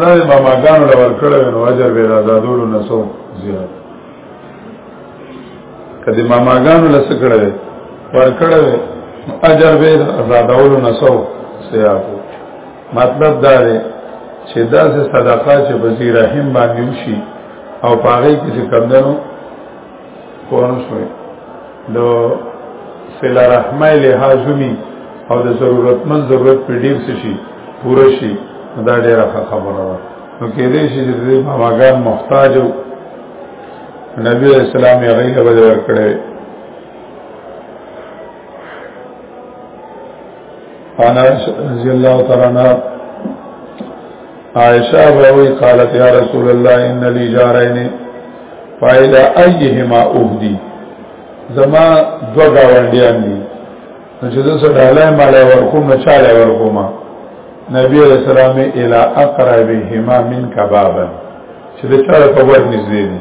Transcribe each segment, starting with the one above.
دا د ماماګانو له ورکړو نو اجر به آزادولو نه سو زیات کله ماماګانو له څه کړو ورکړو اجر به آزادولو نه سو زیات مطلب دا دی چې دا صدقه چې وزیر رحم باندې وشي او پاره کې چې کمندنو قرآن شوئے د سلا رحمه لحاظمی او د ضرورت من ضرورت په ډیر څه شي پوره شي دا ډیره خبره ده نو کې دې شي چې دې ماګان محتاج او نبی اسلام یې غیله بدل کړي انس رضی الله تعالی عنہ عائشہ روی قالت یا رسول الله ان لی جارین فایلا ایهما اهدی زما دو گاونډیان دي چې زه سره ډالای مالای ورکوم نه چاله ورکوم نبی علیہ السلام الی اقربهما من کبابا چې د چا په ور نږدې دي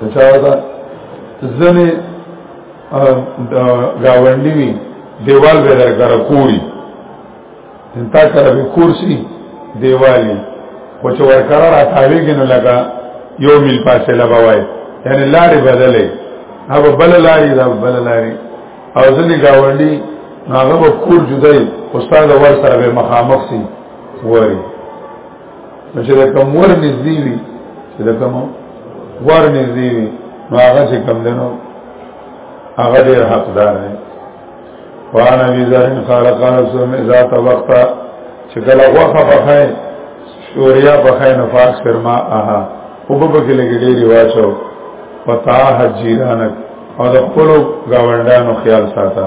د چا ځنه گاونډي وي دیوال به درګره کوړي انتا کړه به کورسي دیوالي خو چې ورکره را تاویږي نو لګا یو میل فاصله بوای یعنی لارې بدلې هغه بل لارې دا بل لارې او ځلې گاونډي هغه کور جدای استاد ور سره به مخامخ سي وری نو چې د کم ور نږدې وي چې د کم ور نږدې وي نو هغه چې کم دنو هغه ډېر حقدار دی وان ابي ذر قال قال رسول الله اذا طبقت چې کله وخه پخای شوریا پخای نفاس فرما اها او په کې لګې ډېری واچو پتا حجیرانک او د خپل گاونډانو خیال ساته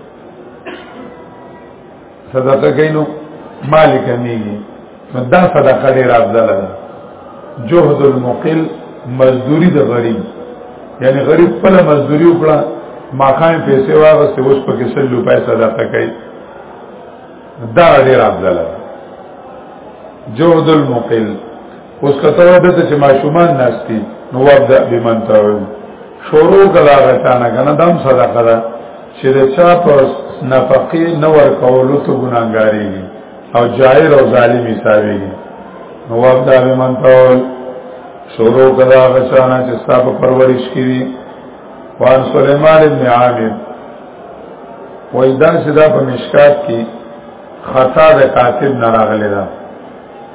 صدقه کینو مال کمیږي دا صدقه ډیر افضل ده جهد المقل مزدوری د غریب یعنی غریب په مزدوری وکړه ماخان پیسې واغسته اوس په کې سل روپۍ صدقه کوي دا ډیر افضل ده جهد المقل اوس کته وده چې ماشومان ناشتي نو وابدا بمن تعود شروع کلا غچانه کنه دم صدقه ده چې د چا په نفقې نه ور کولو ته ګناګاری او جائر او ظالم حسابي نو وابدا به من تول شروع کلا غچانه چې ستاسو پرورش کړي وان سليمان ابن عامر وېدا چې دا په مشکات کې خطا د کاتب نه راغلی ده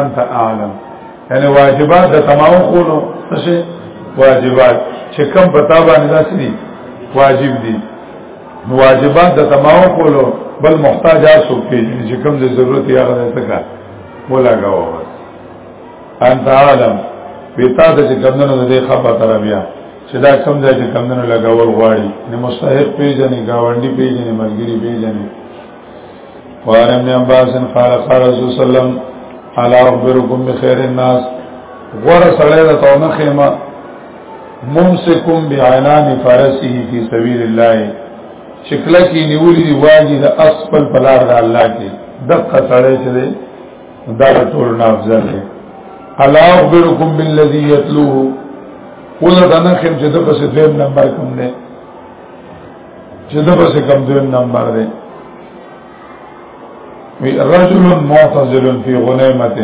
انت اعلم یعنی واجبات د تمام خونو څه واجبات چې کم پتا باندې داسې دي واجب دي واجبات د تمام خونو بل محتاج اسو پیژني چې کم د ضرورت یې هغه څه کا ولاګاو انت عالم پیتا د چې کمندونو نه دی خپه تر بیا چې دا کم ځای چې کمندونو لګاول غواړي نو مستحق پیژني گاونډي پیژني ملګری پیژني وعن ابن عباس قال قال رسول صلى الله عليه وسلم الا اخبركم بخير الناس غره سړی د تونه خیمه ممسکم بعنان فرسه فی سبیل الله شکل کی نیولی دی واجی د اسفل پلار د الله کې دغه سړی چې دی دا ټول نه افضل دی الا اخبركم بالذي يتلوه قول دنا خیم چې د پسې دیم نمبر کوم دی چې دا به کوم دویم نمبر دی وی رجل معتزل فی غنیمت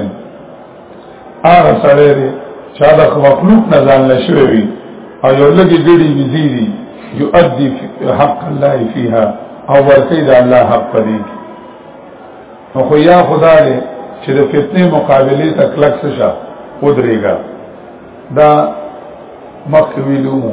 هغه سره دی چې دا مخلوق نه ځان لشوي وي او یو لګي ګړي وزي دي يؤدي حق الله فيها او ورته دا الله حق پدې نو خو یا خدا دې چې د فتنې مقابله ته کلک شه ودرېګا دا مخ ویلو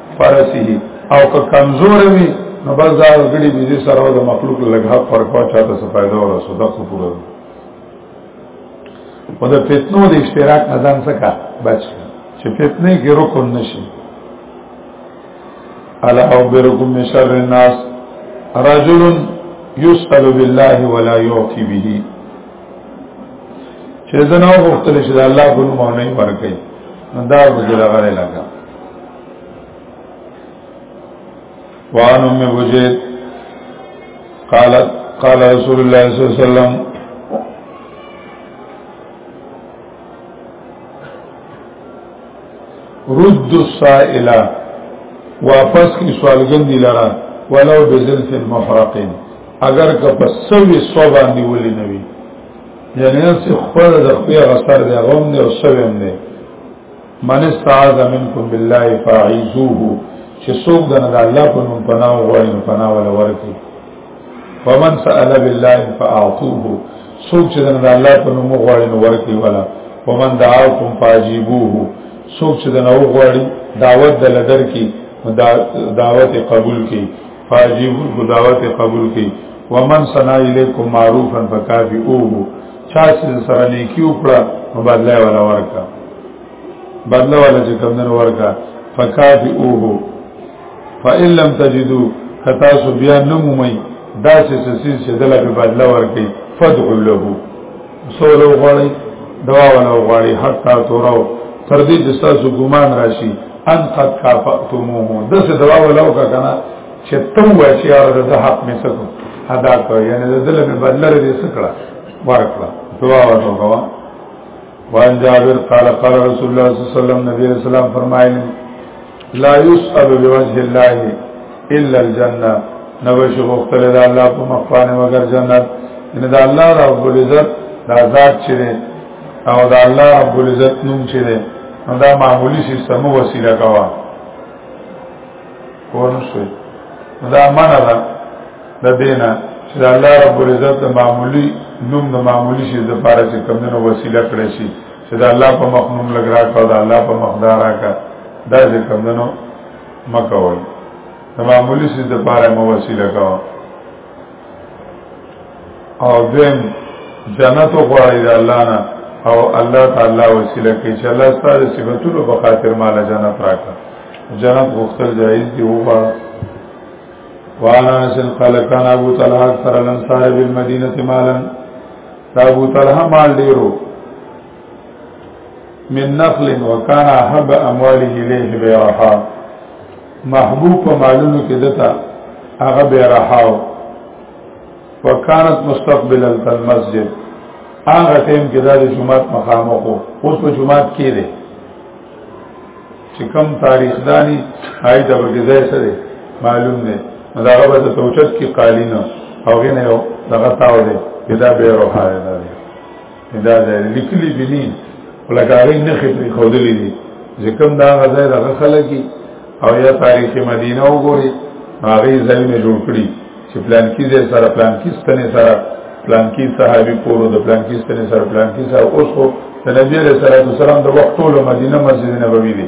فرسه او که کمزور وي نو بس دا غړي بيزي سره د مخلوق لږه حق ورکوا چاته څه فائدہ ولا صدق پوره او د فتنو د اشتراک نه ځان څخه بچ چې فتنه کې رکن نشي الا او برکم من شر الناس رجل يسأل بالله ولا يعطي به چې زنه وختل شي د الله په نوم نه ورکړي دا به دغه لګا وعن ام بجيد قالت قال رسول الله صلى الله عليه وسلم رد السائل واپس کی سوالګن دی لرا ولو بزنس محرق اگر که په سوي سو باندې ولي نه وي یعنی نفس خپل د خپل غسر دی غوم دی او سوي هم دی من استعاذ منکم بالله فاعذوه چې څوک د الله په نوم پناه غواړي نو پناه ولا ورکړي ومن سأل بالله فاعطوه څوک چې د الله په نوم غواړي نو ورکړي ولا ومن دعاكم فاجيبوه څوک چې د نو غواړي دعوت د لدر کی دعوت قبول کی فاجيبوه دعوت قبول کی ومن سنا الیکم معروفا فکافئوه چا چې سره نیکی وکړه نو بدله ولا ورکا بدله ولا چې کوم نه ورکا فکافی اوه فإن لم تجدو کتا سو بیا نمومي دا چې سسیز چې دله په بدله ورکي فدعو له سولو غړی دوا ولا غړی حتا تورو تر دې چې تاسو ګمان راشي ان قد کافئتموه دسه دوا ولا وکړه چې ته وای چې یار د حق مې سکو ادا کړ یعنی د دل مې بدل لري سکړه ورکړه دعا ورته کوه وان جابر قال قال رسول الله صلی الله علیه وسلم نبی رسول الله فرمایلی لا يسأل بوجه الله الا الجنه نبش غفتل دا الله په مخانه مگر جنت ان دا الله رب العزت دا ذات چي او دا الله رب العزت نوم چي دا معمولی سیستم وسیله کوا کونه شي دا منه ده د دینه چې الله رب العزت معمولی نوم د معمولی شي د پاره چې کمنو وسیله کړی شي چې د الله په مخ نوم لګرا کړو د الله په مخ دارا کا دا چې کمنو مکوي د معمولی شي د پاره مو وسیله کړو او دیم جنت غواړي د الله نه او الله تعالی وسیله کوي چې الله ستاسو صفاتونو په خاطر مال جنت راکړي جنت غوښتل جایز دی وغواړه وانا نسل قال كان ابو طلحه اكثر الانصار بالمدينه مالا ابو طلحه مال ډیرو من نخل وكان احب امواله اليه بيعها محبوب په مالونو کې دتا هغه به راهاو وکانت مستقبل المسجد هغه ټیم کې د جمعات مخامخ وو اوس په جمعات کې دی چې کم تاریخ دانی هاي د بګزای سره معلوم نه دا هغه به توچت کې قالینو او غنه دغه تاو دی دا به روحه ده دا د لیکلي بنی ولکاري نه خبرې خودلې دي ځکه دا غزا دغه خلک او یا تاریخ مدینه وګوري هغه ځای نه جوړ کړی چې پلان کې دې سره پلان کې ستنه سره پلان کې صحابي کورو د پلان کې ستنه سره پلان کې سره اوس خو د نبی رسول الله صلی الله علیه وسلم د وخت ټول مدینه مسجد نبوي دی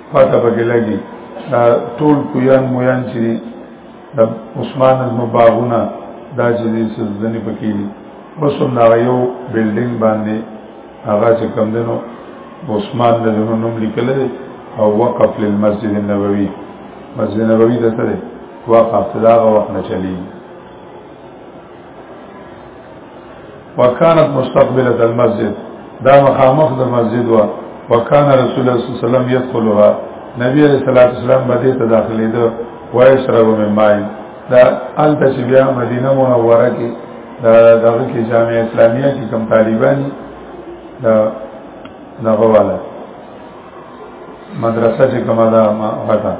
پته پکې لګي دا ټول کویان مویان چې د عثمان المباغونه دا چې دې سزدنې پکې دي اوس هم دا یو بلډینګ باندې هغه چې کم دنو عثمان د نوم لیکل دي او وقف للمسجد النبوي مسجد نبوي د سره وقف دا وخت نه چلی وکانت مستقبله المسجد دا مخامخ د مسجد وا وکان رسول الله صلی الله علیه وسلم يدخلها نبی علیہ الصلوۃ والسلام باندې ته داخلي دو وایشرب من ماء دا ال تشبیه مدینه منوره کې دا دغه کې جامعه اسلامیه کې کم طالبان دا دغه والا مدرسه چې کومه ده ما وتا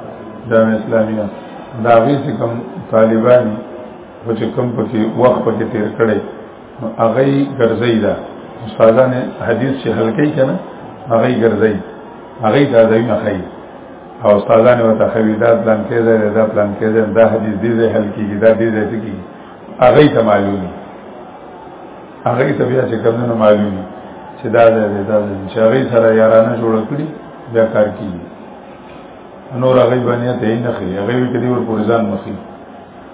جامعه اسلامیه دا وی چې کوم طالبان خو چې کوم پکې وخت پکې تیر کړي نو هغه یې ګرځي دا استادان حدیث چې هلکې کنه هغه یې ګرځي هغه دا ځای نه خي او استادان وته خوي دا پلان کې ده دا پلان کې ده دا حدیث دې ځای هلکې دا دې ځای ته کې هغه ته معلومي هغه ته بیا چې کوم نه معلومي چې دا ده دا ده چې هغه سره یارانه جوړ کړی بیا کار کوي نور هغه باندې ته نه خي هغه کې دې ور پورزان مخي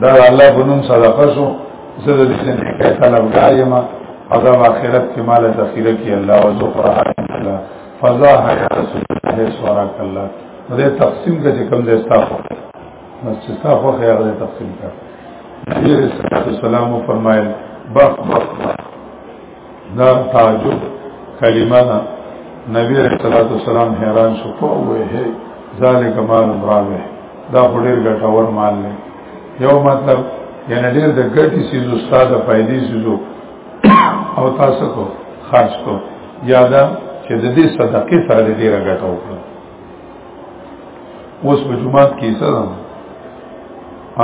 دا الله په نوم صدقه شو زه د دې څخه طلبګار یم عذاب آخرت کې مال ذخیره کې الله وذخرا الله فضا ہے رسول الله سوارک الله دې تقسیم کې کوم دې استافو بس چې استافو خیر دې تقسیم کړ نبی رسول الله صلی الله علیه وسلم فرمایل بخ بخ دا تعجب کلمه ده نبی علیہ الصلوۃ والسلام حیران شو په وې هي ذالک مال راوي دا ډېر ګټور مال نه یو مطلب یعنی ډېر د ګټي سیز استاد فائدې سیزو او تاسو کو خرج کو یادا چې د دې صدقې سره ډېر ګټه وکړه اوس په جمعات کې سره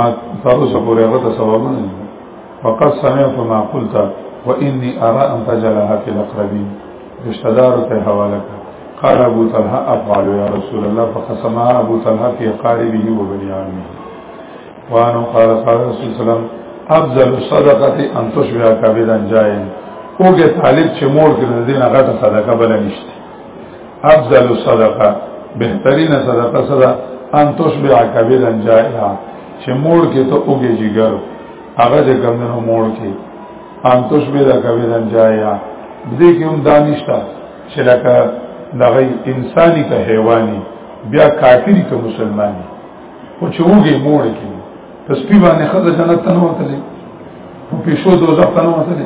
ا تاسو سره هغه ته سوالونه فقط سمعت ما قلت واني ارى ان تجلها في الاقربين رشتدار ته حواله قال ابو طلحه افعل يا رسول الله فقسمها ابو طلحه في قاربه وبني عمه وانه قال قال رسول الله صلى الله عليه وسلم افضل الصدقه ان تشبع كبدا جائن اوګه طالب چې مور کې دینه غټه صدقه بل نشته افضل الصدقه بهترین صدقه صدا ان تشبع کبیرا جائعا چې موړ کې ته اوګه جګر هغه چې کمنو موړ کې ان تشبع کبیرا جائعا دې کې هم دانشتا چې لکه دغه انساني که حیواني بیا کافری که مسلماني خو چې اوګه موړ کې تسبیح باندې خزه جنت ته نه وته په پیشو دوزخ ته نه وته